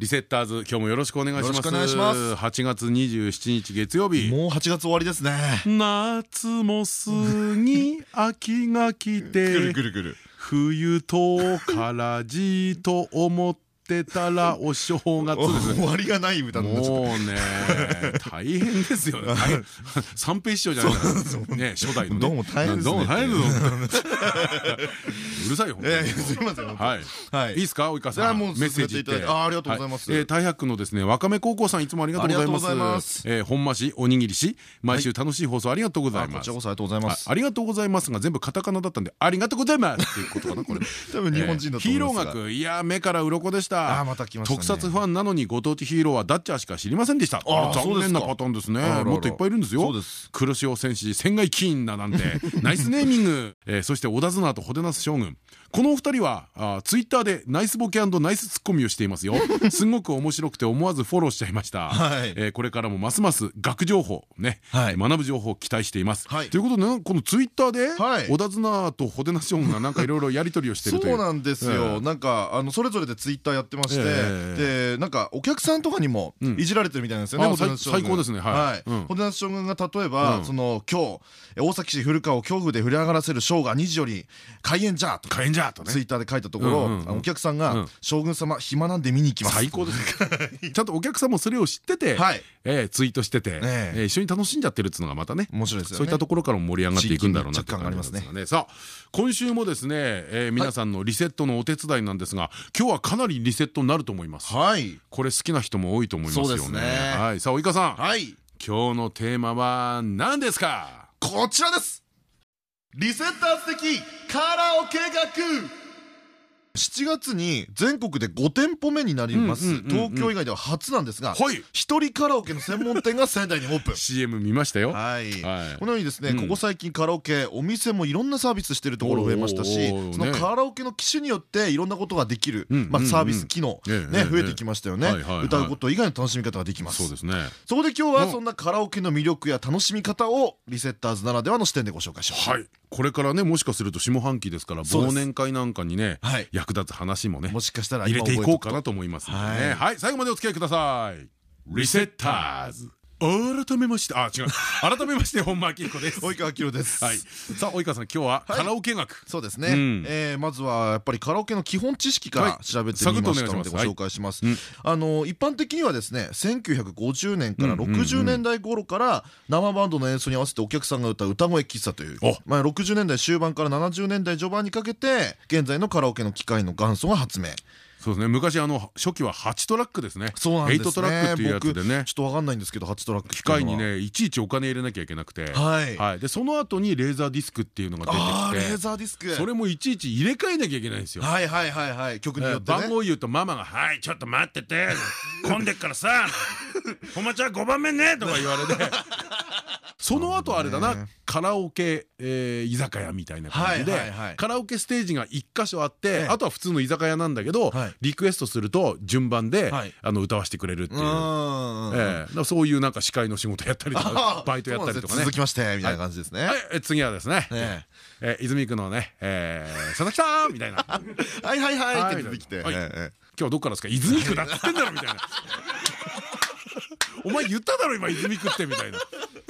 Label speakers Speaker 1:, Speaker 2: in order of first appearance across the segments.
Speaker 1: リセッターズ今日もよろしくお願いします。
Speaker 2: よろしくお願いします。
Speaker 1: 8月27日月曜日。
Speaker 2: もう8月終わりですね。
Speaker 1: 夏も過ぎ秋が来て
Speaker 2: くるくるくる。
Speaker 1: 冬とからじと思ってたらお正月です
Speaker 2: 終わりがない歌になっちゃっ
Speaker 1: もうね大変ですよね。三平師匠じゃない。からね初代のね。
Speaker 2: どうも大変ですね。
Speaker 1: どうも大変ですうるさいよ
Speaker 2: すみません
Speaker 1: はい。
Speaker 2: はい。
Speaker 1: いいですか？及川さん。メッセージ
Speaker 2: あありがとうございます。
Speaker 1: 大白のですねわかめ高校さんいつもありがとうございます。本間市おにぎり市毎週楽しい放送ありがとうございます。
Speaker 2: あこちらこそありがとうございます。
Speaker 1: あありがとうございますが全部カタカナだったんでありがとうございますっていうことかなこれ。
Speaker 2: 多分日本人だと
Speaker 1: ヒーロー学。いや目から鱗でした
Speaker 2: したね。
Speaker 1: 特撮ファンなのにご当地ヒーローはダッチャーしか知りませんでした。残念なパターンですね。もっといっぱいいるんですよ。
Speaker 2: そうです。
Speaker 1: 黒潮戦士仙外キーンだなんて。ナイスネーミング。えーそして織田綱とホデナス将軍。このお二人はあツイッターでナイスボケナイスツッコミをしていますよ。すごく面白くて思わずフォローしちゃいました。
Speaker 2: はい。
Speaker 1: えーこれからもますます学情報ね
Speaker 2: はい。
Speaker 1: 学ぶ情報を期待しています。
Speaker 2: はい。
Speaker 1: ということでねこのツイッターで
Speaker 2: はい。
Speaker 1: 織田綱とホデナス将軍がなんかいろいろやり取りをしてるという。
Speaker 2: そうなんです
Speaker 1: ええ
Speaker 2: よなんかあのそれぞれでツイッターやってまして
Speaker 1: え
Speaker 2: でなんかお客さんとかにも
Speaker 1: うん。
Speaker 2: いじられてるみたいなんですよね
Speaker 1: 最高ですね。はい。うん。
Speaker 2: ホテナス将軍が例え
Speaker 1: うん。
Speaker 2: ばその今日大崎市古川を恐怖で振り上がらせる将が2時より開演じゃとか
Speaker 1: 火炎じゃとね。
Speaker 2: ツイッターで書いたところお客さんが
Speaker 1: うん「
Speaker 2: 将軍様暇なんで見に行きます」
Speaker 1: 最高ですね。ちゃんとお客さんもそれを知ってて
Speaker 2: はい。
Speaker 1: えーツイートしてて一緒に楽しんじゃってるっていうのがまたね
Speaker 2: 面白いです
Speaker 1: そういったところからも盛り上がっていくんだろうな
Speaker 2: 地域密着感がありますね
Speaker 1: さあ今週もですねえー皆さんのリセットのお手伝いなんですが今日はかなりリセットになると思います。
Speaker 2: はい。
Speaker 1: これ好きな人も多いと思いますよね。はい。さあ及川さん。
Speaker 2: はい。
Speaker 1: 今日のテーマは何ですか？
Speaker 2: こちらです。リセッターズ的カラオケ学7月に全国で5店舗目になります。東京以外では初なんですが
Speaker 1: はい。
Speaker 2: 一人カラオケの専門店が仙台にオープン。
Speaker 1: CM 見ましたよ。
Speaker 2: はい。
Speaker 1: はい。
Speaker 2: このようにですね、
Speaker 1: うん。
Speaker 2: ここ最近カラオケお店もいろんなサービスしてるところ増えましたしそのカラオケの機種によっていろんなことができる、サービス機能、ね増えてきましたよね、歌うこと以外の楽しみ方ができます。
Speaker 1: そうですね。
Speaker 2: そこで今日はそんなカラオケの魅力や楽しみ方をリセッターズならではの視点でご紹介します。
Speaker 1: はいこれからねもしかすると下半期ですから忘年会なんかにね
Speaker 2: はい。
Speaker 1: 役立つ話もね
Speaker 2: もしかしたら
Speaker 1: 入れていこうかな
Speaker 2: と
Speaker 1: と思いますので
Speaker 2: はい。
Speaker 1: ねはい。最後までお付き合いください。リセッターズ改めましてあ違う。改めまして本間明彦です。
Speaker 2: 及川明です。
Speaker 1: はい。さあ及川さん今日はカラオケ学。
Speaker 2: そうですね、
Speaker 1: うん。
Speaker 2: えーまずはやっぱりカラオケの基本知識から
Speaker 1: はい。
Speaker 2: 調べてみました。のでご紹介します。
Speaker 1: はい。うん。
Speaker 2: あの一般的にはですね1950年から
Speaker 1: うんうんうん。
Speaker 2: 60年代頃から生バンドの演奏に合わせてお客さんが歌う歌声喫茶という
Speaker 1: お。
Speaker 2: まあ60年代終盤から70年代序盤にかけて現在のカラオケの機械の元祖が発明
Speaker 1: そうですね。昔あの初期は8トラックですね。
Speaker 2: そうなんですね。
Speaker 1: 8トラックっていうやつでね。
Speaker 2: ちょっとわかんないんですけど8トラック
Speaker 1: 機械にねいちいちお金入れなきゃいけなくて。
Speaker 2: はい。
Speaker 1: はい。でその後にレーザーディスクっていうのが出
Speaker 2: あーレー
Speaker 1: てきて
Speaker 2: ザーディスク。
Speaker 1: それもいちいち入れ替えなきゃいけないんですよ。
Speaker 2: はいはいはいはい。曲によってね。
Speaker 1: 番号言うとママが「はいちょっと待ってて。混んでっからさ。本間ちゃん5番目ね」とか言われてその後あれだなカラオケえー居酒屋みたいな感じでカラオケステージが1箇所あって
Speaker 2: ええ。
Speaker 1: あとは普通の居酒屋なんだけど
Speaker 2: はい。
Speaker 1: リクエストすると順番で
Speaker 2: はい。
Speaker 1: あの歌わせてくれるっていう。そういうなんか司会の仕事やったりとかバイトやったりとかね。
Speaker 2: 続きましてみたいな感じですね。
Speaker 1: 次はですね。泉区のねえー佐々木さんみたいな。
Speaker 2: はいはいはいって出てきて。
Speaker 1: 今日はどっからですか？泉区だっつってんだろみたいなお前言っただろ今泉区ってみたいな。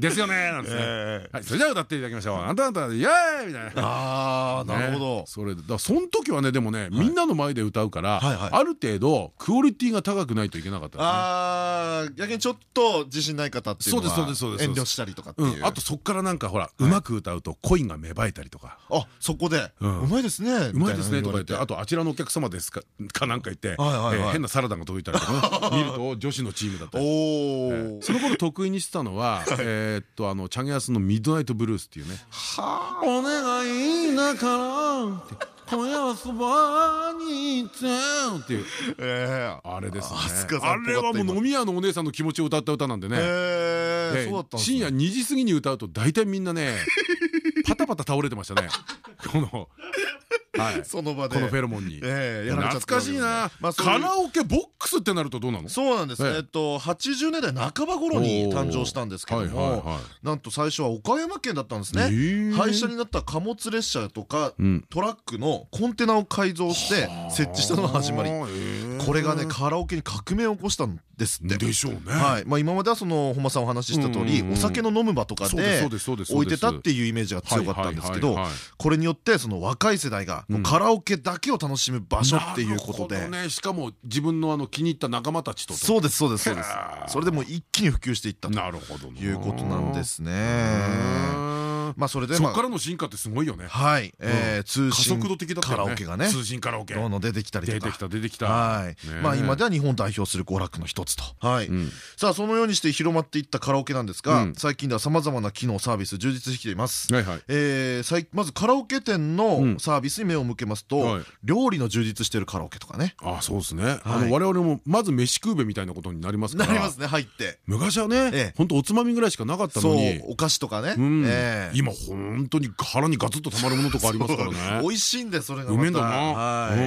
Speaker 1: ですよねなんですね。
Speaker 2: え
Speaker 1: はいそれでは歌っていただきましょう。あんたあんたイエーイみたいな。
Speaker 2: ああなるほど。
Speaker 1: ねそれで。だその時はねでもねみんなの前で歌うからある程度クオリティが高くないといけなかった
Speaker 2: ああ逆にちょっと自信ない方っていうのは
Speaker 1: そうですそうですそうです。
Speaker 2: 遠慮したりとかって
Speaker 1: う、
Speaker 2: いう。ん。
Speaker 1: あとそっからなんかほらうまく歌うとコインが芽生えたりとか。
Speaker 2: あそこで。
Speaker 1: う
Speaker 2: まいですね
Speaker 1: うまいですねとか言って。あ
Speaker 2: と
Speaker 1: とあちらのお客様ですかかなんか言って変なサラダが届いたりとかね。見ると女子のチームだったりその頃得意にしてたのはえーっとあのチャゲアスのミッドナイトブルースっていうね。
Speaker 2: は
Speaker 1: お願いだから今夜はそばにいてっていう。
Speaker 2: ええ。
Speaker 1: あれですね。あれはもう飲み屋のお姉さんの気持ちを歌った歌なんでね。深夜2時過ぎに歌うと大体みんなねパタパタ倒れてましたね。このはい
Speaker 2: その場で。
Speaker 1: このフェロモンに。懐かしいな。カラオケボックスってなるとどうなの？
Speaker 2: そうなんです。
Speaker 1: ええ。
Speaker 2: えっと80年代半ば頃に誕生したんですけども
Speaker 1: はい
Speaker 2: なんと最初は岡山県だったんです
Speaker 1: へ
Speaker 2: ね。
Speaker 1: え
Speaker 2: 廃車になった貨物列車とか
Speaker 1: うん。
Speaker 2: トラックのコンテナを改造して設置したのが始まりこれがねカラオケに革命を起こしたんですって。
Speaker 1: でしょうね。
Speaker 2: はい。まあ今まではその本間さんお話しした通りお酒の飲む場とかで置いてたっていうイメージが強かったんですけどこれによってその若い世代がカラオケだけを楽しむ場所っていうことで。
Speaker 1: ね。しかも自分のあの気に入った仲間たちとと。
Speaker 2: そうですそうですそうです。それでもう一気に普及していったということなんです
Speaker 1: う
Speaker 2: ね
Speaker 1: ん
Speaker 2: まあそれで
Speaker 1: そっ
Speaker 2: まあ
Speaker 1: からの進化ってすごいよね。
Speaker 2: はい。えー通
Speaker 1: 加
Speaker 2: 信
Speaker 1: 速度的だった
Speaker 2: カラオケがね。
Speaker 1: 通信カラオケ
Speaker 2: どんどん出てきたりとか。
Speaker 1: 出てきた出てきた。
Speaker 2: はい。
Speaker 1: ね
Speaker 2: まあ今では日本を代表する娯楽の一つと。はい。
Speaker 1: ん。
Speaker 2: さあそのようにして広まっていったカラオケなんですが
Speaker 1: うん。
Speaker 2: 最近ではさまざまな機能サービス充実してきています。まずカラオケ店
Speaker 1: うん。
Speaker 2: のサービスに目を向けますと、
Speaker 1: はい。
Speaker 2: 料理の充実しているカラオケとかね。
Speaker 1: あそうですね。あの我々もまず飯食うべみたいなことになりますから。
Speaker 2: なりますね入って。
Speaker 1: 昔はね
Speaker 2: ええ。
Speaker 1: 本当おつまみぐらいしかなかった
Speaker 2: そう
Speaker 1: のに
Speaker 2: お菓子とかね
Speaker 1: 今本当に腹にガツッとたまるものとかありますからね。
Speaker 2: 美味しいんでそれが
Speaker 1: うめえんだな。
Speaker 2: はい。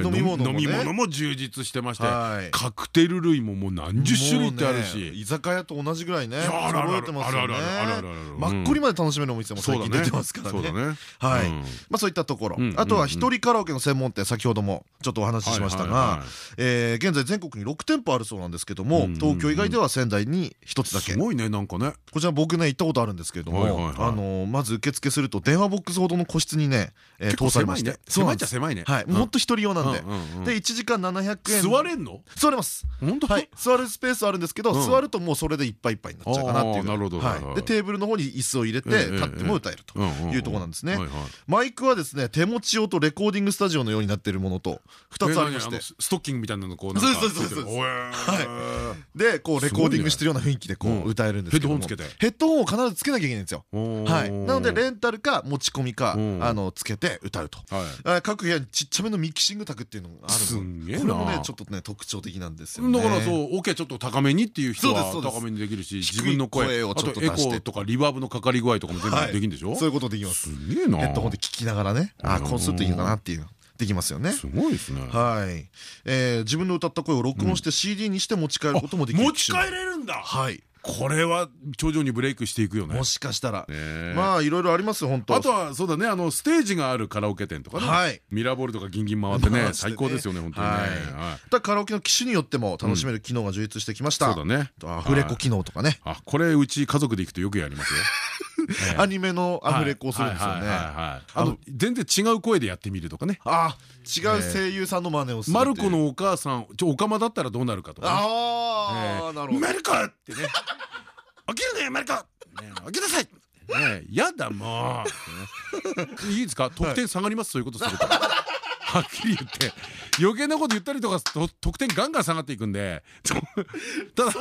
Speaker 1: うん。
Speaker 2: 飲み物もね。
Speaker 1: 飲み物も充実してまして
Speaker 2: はい。
Speaker 1: カクテル類ももう何十種類ってあるし。
Speaker 2: 居酒屋と同じぐらいね揃えてますよね。
Speaker 1: あるあるあるあるあるあるうん
Speaker 2: マッコリまで楽しめるお店も最近出てますからね。
Speaker 1: そうだね。
Speaker 2: はい。
Speaker 1: うん。
Speaker 2: まあそういったところ。
Speaker 1: うん
Speaker 2: あとは一人カラオケの専門店先ほどもちょっとお話ししましたが現在全国に6店舗あるそうなんですけども東京以外では仙台に1つだけ。
Speaker 1: すごいねなんかね。
Speaker 2: こちら僕ね行ったことあるんですけれどもあのまず受付すると電話ボックスほどの個室にねえー通されまして。そう
Speaker 1: 狭
Speaker 2: ない
Speaker 1: っちゃ狭いね。
Speaker 2: はい。もっと一人用なんで。で1時間700円。
Speaker 1: 座れんの？
Speaker 2: 座れます。
Speaker 1: 本当？
Speaker 2: はい。座るスペースあるんですけど
Speaker 1: うん。
Speaker 2: 座るともうそれでいっぱいいっぱいになっちゃうかなっていう。
Speaker 1: なるほど。
Speaker 2: でテーブルの方に椅子を入れて立っても歌えるというところなんですね。マイクはですね手持ち用とレコーディングスタジオのようになっているものと2つありまして。
Speaker 1: ストッキングみたいなのこうなんか
Speaker 2: そうそうそうそうでこうレコーディングしてるような雰囲気でこ
Speaker 1: う
Speaker 2: 歌えるんですけども。
Speaker 1: ヘッドホンつけて。
Speaker 2: ヘッドホンを必ずつけなきゃいけないんですよはい。なのでレンタルか持ち込みか
Speaker 1: うん
Speaker 2: あのつけて歌うと。各部屋にちっちゃめのミキシング卓っていうのがある
Speaker 1: んげえな。
Speaker 2: これもねちょっとね特徴的なんですよね。
Speaker 1: だからそうオケちょっと高めにっていう人は高めにできるし自分の声
Speaker 2: 声をちょっと出して
Speaker 1: あとエコーとかリバーブのかかり具合とかも全部
Speaker 2: はい。
Speaker 1: できるんでしょ？
Speaker 2: そういうことできます。
Speaker 1: すげえな。
Speaker 2: ヘッドホンで聞きながらね。あこうするといいのかなっていうできますよね
Speaker 1: すごいですね。
Speaker 2: はい。えー自分の歌った声を録音して CD にして持ち帰ることもできる
Speaker 1: 持ち帰れるんだ。
Speaker 2: はい
Speaker 1: これは頂上にブレイクしていくよね。
Speaker 2: もしかしたら。まあいろいろありますよ本当。
Speaker 1: あとはそうだねあのステージがあるカラオケ店とかね。
Speaker 2: はい。
Speaker 1: ミラーボールとかギンギン回ってね 最高ですよね本当にね。
Speaker 2: カラオケの機種によっても楽しめる機能が充実してきました。
Speaker 1: そうだね。
Speaker 2: アフレコ機能とかね。
Speaker 1: あこれうち家族で行くとよくやりますよ。ええ
Speaker 2: アニメのアフレコをするんですよね。
Speaker 1: あの全然違う声でやってみるとかね。
Speaker 2: あ違う声優さんの真似をする
Speaker 1: マルコ
Speaker 2: の
Speaker 1: のお母さんちょオカマだったらどうなるかとかね。
Speaker 2: ああなるほど。
Speaker 1: マルコってね。起きるねマルコ。ね起きなさい。ねやだもう。ね。いいですか？得点下がります？そういうことすると はっきり言って余計なこと言ったりとかと得点ガンガン下がっていくんでただ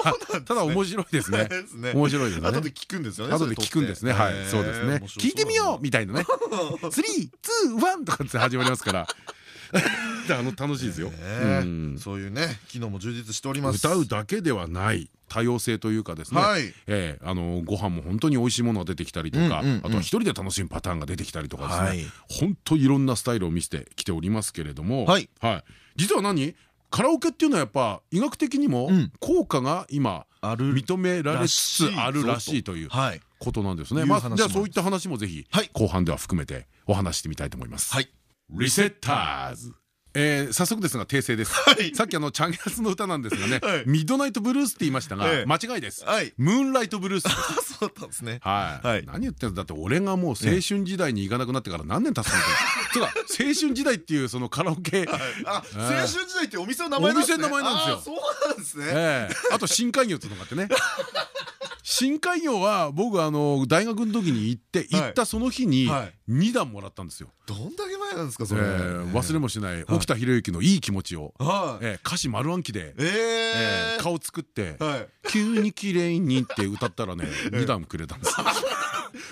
Speaker 1: ただ面白いですね。
Speaker 2: ですね。
Speaker 1: 面白いですね。
Speaker 2: 後で聞くんですよね
Speaker 1: 後で聞くんですね。はい。そうですね。聞いてみようみたいなね「スリーツーワン」とかって始まりますから あの楽しいですよ。うん。
Speaker 2: そういうね機能も充実しております。
Speaker 1: 歌うだけではない多様性というかですね、
Speaker 2: はい。
Speaker 1: えーあのご飯も本当に美味しいものが出てきたりとか、あとは一人で楽しむパターンが出てきたりとかですね、
Speaker 2: はい。
Speaker 1: 本当いろんなスタイルを見せてきておりますけれども、
Speaker 2: はい。
Speaker 1: 実は何？カラオケっていうのはやっぱ医学的にも
Speaker 2: うん。
Speaker 1: 効果が今認められつつあるらしいという
Speaker 2: はい。
Speaker 1: ことなんですね。じゃあそういった話もぜひ
Speaker 2: はい。
Speaker 1: 後半では含めてお話してみたいと思います。
Speaker 2: はい
Speaker 1: リセッターズ。えー早速ですが訂正です、
Speaker 2: はい。
Speaker 1: さっきあのチャンギャスの歌なんですがね、
Speaker 2: はい。
Speaker 1: ミッドナイトブルースって言いましたが、
Speaker 2: ええ。
Speaker 1: 間違いです、
Speaker 2: はい。
Speaker 1: ムーンライトブルース
Speaker 2: そうだったんですね。
Speaker 1: はい、
Speaker 2: はい。
Speaker 1: 何言ってんだだって俺がもう青春時代に行かなくなってから何年経つのかそうだ青春時代っていうそのカラオケ、
Speaker 2: あ青春時代ってお店の名前なんですね。
Speaker 1: お店の名前なんですよ。
Speaker 2: そうなんですね。
Speaker 1: ええ。あと深海魚っていうのがあってね深海魚は僕あの大学の時に行って行ったその日に
Speaker 2: はい。
Speaker 1: 2段もらったんですよ、
Speaker 2: どんだけ前なんですか
Speaker 1: え
Speaker 2: それ。
Speaker 1: え忘れもしない沖田博之の「いい気持ちを」歌詞丸暗記で、顔作って
Speaker 2: はい「
Speaker 1: 急に綺麗に」って歌ったらね 2段くれたんですよ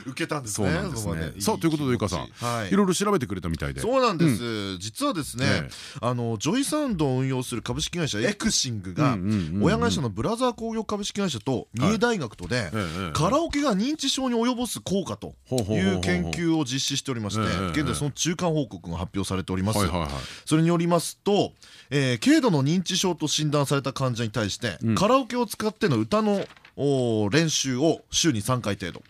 Speaker 2: 受けたんですね
Speaker 1: さあということでゆかさん
Speaker 2: はい。
Speaker 1: いろいろ調べてくれたみたいで。
Speaker 2: そうなんです、実はですね、
Speaker 1: ええ。
Speaker 2: あのジョイサウンドを運用する株式会社エクシングが親会社のブラザー工業株式会社と三重大学とで、
Speaker 1: ええ
Speaker 2: カラオケが認知症に及ぼす効果という研究を実施しておりまして
Speaker 1: ええ
Speaker 2: 現在その中間報告が発表されております。それによりますと、えー軽度の認知症と診断された患者に対して、
Speaker 1: うん。
Speaker 2: カラオケを使っての歌の練習を週に3回程度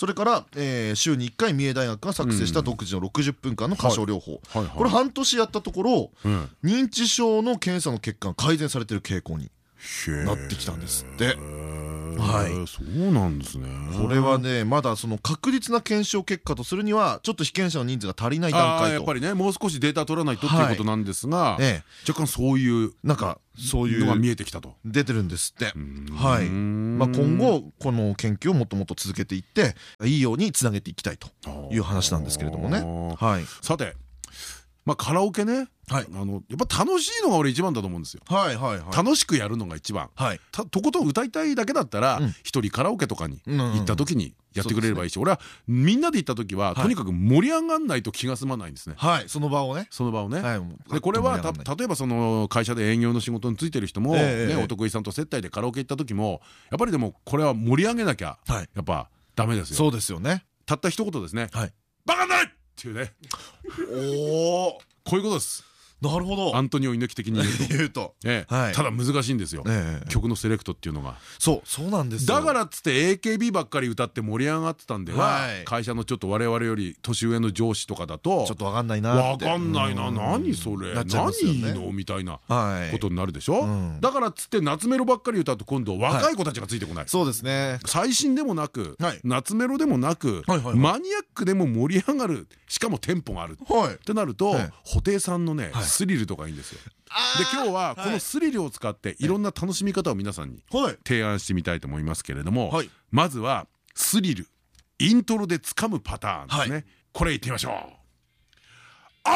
Speaker 2: それから、えー週に1回三重大学が作成した独自の60分間の歌唱療法、これ半年やったところ
Speaker 1: うん。
Speaker 2: 認知症の検査の結果が改善されている傾向になってきたんですって
Speaker 1: はい。そうなんですね。
Speaker 2: これはねまだその確実な検証結果とするにはちょっと被験者の人数が足りない段階と。
Speaker 1: やっぱりねもう少しデータ取らないとっていうことなんですが
Speaker 2: え
Speaker 1: 若干そういう
Speaker 2: なんかそうい
Speaker 1: のが見
Speaker 2: う
Speaker 1: えてきたと。
Speaker 2: 出てるんですって。
Speaker 1: ん
Speaker 2: はいまあ今後この研究をもっともっと続けていっていいようにつなげていきたいという話なん。ですけれどもねはい。
Speaker 1: さてまあカラオケね。
Speaker 2: はい。
Speaker 1: あのやっぱ楽しいのが俺一番だと思うんですよ。
Speaker 2: はいはいはい。
Speaker 1: 楽しくやるのが一番。
Speaker 2: はい。
Speaker 1: たとことん歌いたいだけだったら
Speaker 2: うん。
Speaker 1: 一人カラオケとかに行った時にやってくれればいいし。俺はみんなで行った時はとにかく盛り上がんないと気が済まないんですね。
Speaker 2: はいその場をね。
Speaker 1: その場をね。
Speaker 2: はい
Speaker 1: でこれは例えばその会社で営業の仕事についてる人も、お得意さんと接待でカラオケ行った時もやっぱりでもこれは盛り上げなきゃ
Speaker 2: はい。
Speaker 1: やっぱダメですよ。
Speaker 2: そうですよね。
Speaker 1: たった一言ですね。
Speaker 2: はい「
Speaker 1: バカない!」っていうね。
Speaker 2: おお
Speaker 1: こういうことです
Speaker 2: なるほど。
Speaker 1: アントニオ猪木的に言うと。ただ難しいんですよ。
Speaker 2: ええ。
Speaker 1: 曲のセレクトっていうのが。
Speaker 2: そうそうなんですよ。
Speaker 1: だからっつって AKB ばっかり歌って盛り上がってたんでは
Speaker 2: はい。
Speaker 1: 会社のちょっと我々より年上の上司とかだと
Speaker 2: ちょっとわかんないな
Speaker 1: わ
Speaker 2: って。
Speaker 1: かんないな。
Speaker 2: うん。
Speaker 1: 何それ？何いいの？みたいな
Speaker 2: はい。
Speaker 1: ことになるでしょ？
Speaker 2: うん。
Speaker 1: だからっつって夏メロばっかり歌うと今度若い子たちがついてこない。
Speaker 2: そうですね。
Speaker 1: 最新でもなく
Speaker 2: はい。
Speaker 1: 夏メロでもなくマニアックでも盛り上がるしかもテンポがある
Speaker 2: はい。
Speaker 1: ってなると
Speaker 2: はい。
Speaker 1: 布袋さんのね
Speaker 2: はい
Speaker 1: スリルとかいいんですよ。で今日はこのスリルを使っていろんな楽しみ方を皆さんに
Speaker 2: はい。
Speaker 1: 提案してみたいと思いますけれども
Speaker 2: はい。
Speaker 1: まずはスリル。イントロで掴むパターンです
Speaker 2: は
Speaker 1: ねこれいってみましょう。おー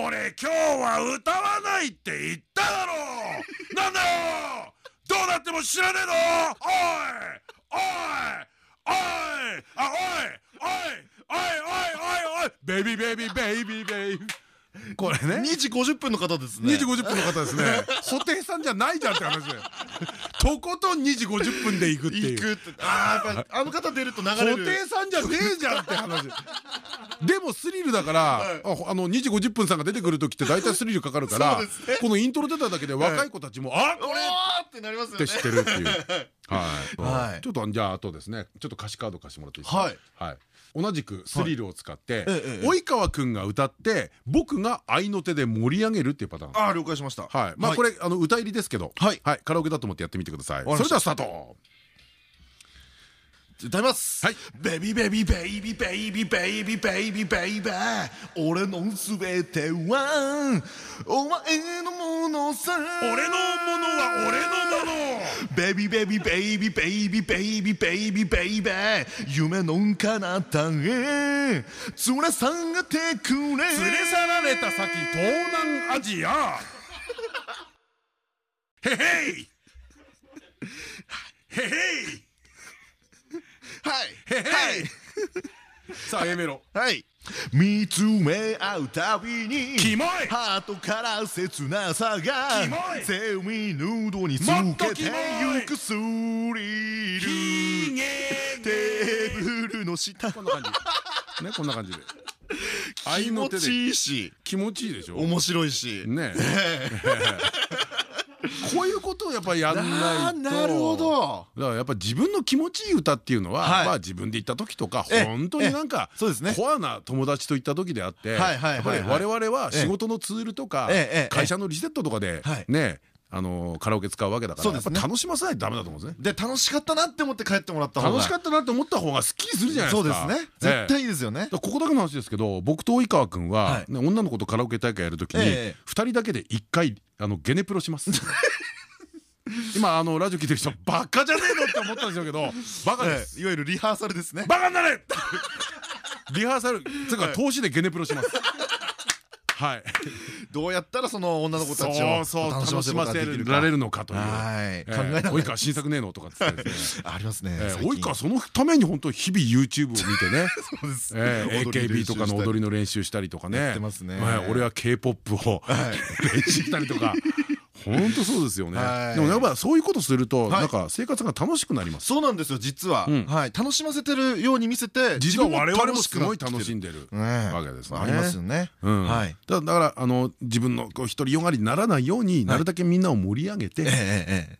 Speaker 1: い。俺今日は歌わないって言っただろう。なんだよ。どうなっても知らねえの。おい。おいおいあおいおいおいおいおいおいベイビーベイビーベイビーベイビーこれね
Speaker 2: 2時50分の方ですね
Speaker 1: 2時50分の方ですね布袋さんじゃないじゃんって話でとことん2時50分で行くっていう
Speaker 2: 行くってあああの方出ると流れる
Speaker 1: 袋さんじゃねえじゃんって話でもスリルだから、ああの2時50分さんが出てくる時って大体スリルかかるから、このイントロ出ただけで若い子たちも「あこれ!」
Speaker 2: ってなりますよね。
Speaker 1: って知ってるっていう。はい、
Speaker 2: はい。
Speaker 1: ちょっとじゃああとですねちょっと歌詞カード貸してもらっていいですか？
Speaker 2: はい、
Speaker 1: はい、同じくスリルを使って、及川くんが歌って僕が合いの手で盛り上げるっていうパターン。
Speaker 2: あー了解しました。
Speaker 1: はい、まあこれあの歌入りですけど、
Speaker 2: はい。
Speaker 1: カラオケだと思ってやってみてください。それではスタート。
Speaker 2: 歌います
Speaker 1: はい
Speaker 2: baby baby baby baby baby baby baby 俺のすべてはお前のものさ
Speaker 1: 俺のものは俺のもの。
Speaker 2: baby baby baby baby baby baby baby 夢の彼方へ連れ去ってくれ
Speaker 1: 連れ去られた先東南アジア。へへい。へへい。
Speaker 2: はい
Speaker 1: へへい。さあ A メロ。
Speaker 2: はい 見つめ合うたびに
Speaker 1: キモい
Speaker 2: ハートから切なさが
Speaker 1: キモい
Speaker 2: セミヌードにつけてゆくスリルテーブルの下
Speaker 1: こんな感じ。ねこんな感じで。合
Speaker 2: 気持ち
Speaker 1: いの手で
Speaker 2: いいし
Speaker 1: 気持ちいいでしょ。
Speaker 2: 面白いし
Speaker 1: ね。こういうことをやっぱりやんないと。
Speaker 2: なるほど。
Speaker 1: だからやっぱ自分の気持ちいい歌っていうのは、
Speaker 2: はい。
Speaker 1: まあ自分で行った時とか
Speaker 2: ええ。
Speaker 1: 本当になんか
Speaker 2: えそうですね。
Speaker 1: コアな友達と行った時であってやっぱり我々は仕事のツールとか会社のリセットとかで
Speaker 2: はい。
Speaker 1: ねあのカラオケ使うわけだから楽しませないとダメだと思うんですね。
Speaker 2: で楽しかったなって思って帰ってもらった方が。
Speaker 1: 楽しかったなって思った方がすっきりするじゃないですか。
Speaker 2: そうですね。
Speaker 1: ええ。
Speaker 2: 絶対いいですよね。
Speaker 1: ここだけの話ですけど僕と及川君は、女の子とカラオケ大会やるときに、
Speaker 2: ええ。
Speaker 1: 2人だけで1回あのゲネプロします。今あのラジオ聞いてる人バカじゃねえのって思ったんでしょうけどバカです、
Speaker 2: ええ。いわゆるリハーサルですね。
Speaker 1: バカになれリハーサルつうか投資でゲネプロしますはい。
Speaker 2: どうやったらその女の子たちを楽しませ
Speaker 1: られ
Speaker 2: か
Speaker 1: るのかという。及川新作ねえのとか
Speaker 2: ありますね。
Speaker 1: 及川そのために本当日々 YouTube を見てね。AKB とかの踊りの練習したりとかね。俺は K-POP を 練習したりとか本当そうですよね。
Speaker 2: はい。
Speaker 1: でもやっぱそういうことすると
Speaker 2: はい。
Speaker 1: なんか生活が楽しくなります。
Speaker 2: そうなんですよ実は。
Speaker 1: うん。
Speaker 2: はい。楽しませてるように見せて
Speaker 1: 実は我々もすごい楽しんでる
Speaker 2: ね
Speaker 1: わけですね。
Speaker 2: ありますよね。
Speaker 1: うん。
Speaker 2: はい。
Speaker 1: だだからあの自分のこう独りよがりにならないようになるだけみんなを盛り上げて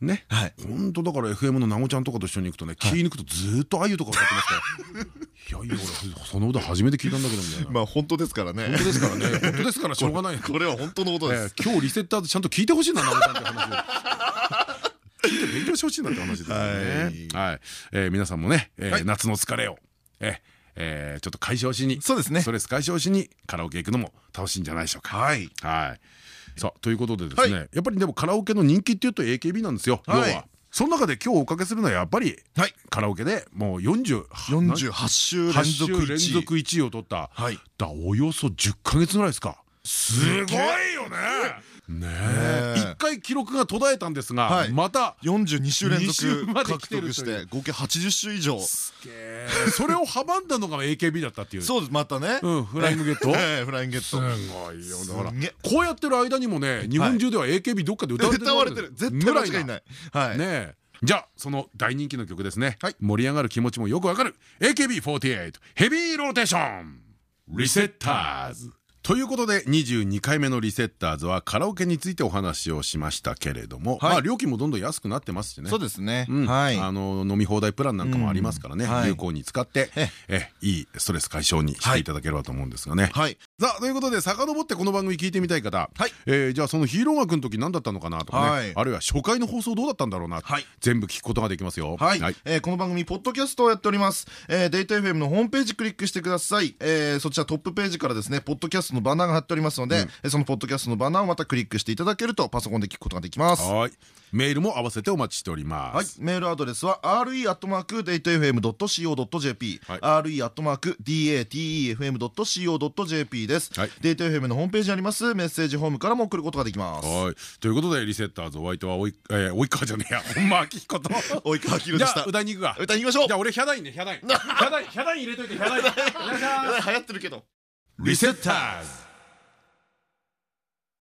Speaker 1: ね。
Speaker 2: はい。
Speaker 1: 本当だから FM のなごちゃんとかと一緒に行くとね気抜くとずーっとあゆとか歌ってますから。いやいや俺その歌初めて聞いたんだけどみたいな
Speaker 2: まあ本当ですからね。
Speaker 1: 本当ですからね。本当ですからしょうがない。
Speaker 2: これは本当のことで
Speaker 1: え
Speaker 2: す
Speaker 1: ー今日リセッターズちゃんと聞いてほしいななごちゃんって話を聞いて勉強してほしいなって話ですよねはい。えー皆さんもね夏の疲れをえーえーちょっと解消しに
Speaker 2: そうですね。
Speaker 1: ストレス解消しにカラオケ行くのも楽しいんじゃないでしょうか。
Speaker 2: はい。
Speaker 1: はい。さあということでですね、
Speaker 2: は
Speaker 1: やっぱりでもカラオケの人気っていうと AKB なんですよ。
Speaker 2: はい。
Speaker 1: 要は。その中で今日おかけするのはやっぱり
Speaker 2: はい。
Speaker 1: カラオケでもう40
Speaker 2: 48週連
Speaker 1: 8週
Speaker 2: 続1位。
Speaker 1: 連続1位を取った、
Speaker 2: はい。
Speaker 1: だおよそ10ヶ月ぐらいですか。すごいよね。ねえ。
Speaker 2: え
Speaker 1: 一回記録が途絶えたんですが、
Speaker 2: はい。
Speaker 1: また
Speaker 2: 42週連
Speaker 1: 2週
Speaker 2: 続獲得して合計80週以上。
Speaker 1: え。ーそれを阻んだのが AKB だったっていう。
Speaker 2: そうです。またね。
Speaker 1: うんフライングゲット。
Speaker 2: ええフライングゲッ
Speaker 1: す
Speaker 2: ト
Speaker 1: ごいよだからこうやってる間にもね日本中では AKB どっかで歌われてる
Speaker 2: 歌われてる。絶対間違いない。はい。
Speaker 1: ねえ。じゃあその大人気の曲ですね、
Speaker 2: はい。
Speaker 1: 盛り上がる気持ちもよくわかる。AKB48 ヘビーローテーション。リセッターズということで22回目のリセッターズはカラオケについてお話をしましたけれども、
Speaker 2: はい。
Speaker 1: まあ料金もどんどん安くなってますしね。
Speaker 2: そうですね。
Speaker 1: うん。
Speaker 2: はい。
Speaker 1: あの飲み放題プランなんかもありますからね、
Speaker 2: うん。はい。
Speaker 1: 有効に使って
Speaker 2: え
Speaker 1: えいいストレス解消にしていただければと思うんですがね、
Speaker 2: はい
Speaker 1: さあということで遡ってこの番組聞いてみたい方、
Speaker 2: はい。
Speaker 1: えーじゃあそのヒーロー学の時何だったのかなとかね、
Speaker 2: はい。
Speaker 1: あるいは初回の放送どうだったんだろうな、
Speaker 2: はい。
Speaker 1: 全部聞くことができますよ。
Speaker 2: はい、えーこの番組ポッドキャストをやっております、えー、データ FM のホームページクリックしてください、えーそちらトップページからですねポッドキャストのバナーが貼っておりますので、えーそのポッドキャストのバナーをまたクリックしていただけるとパソコンで聞くことができます。
Speaker 1: はい。メールも合わせてお待ちしておりま
Speaker 2: はい。
Speaker 1: す。、
Speaker 2: メールアドレスは re.datafm.co.jp、
Speaker 1: はい。
Speaker 2: re.datefm.co.jp です、
Speaker 1: はい。
Speaker 2: データ FM のホームページにあります。メッセージホームからも送ることができます。
Speaker 1: はい。ということでリセッターズお相手はおい、えー、及川じゃねえや。本間明彦と。
Speaker 2: 及川明でした。
Speaker 1: 歌いに行くか
Speaker 2: 歌いに行きましょう。
Speaker 1: じゃあ俺ヒャダインねヒャダイン。ヒャダインヒャダイン入れといてヒャダイン。
Speaker 2: 流行ってるけど。
Speaker 1: リセッターズ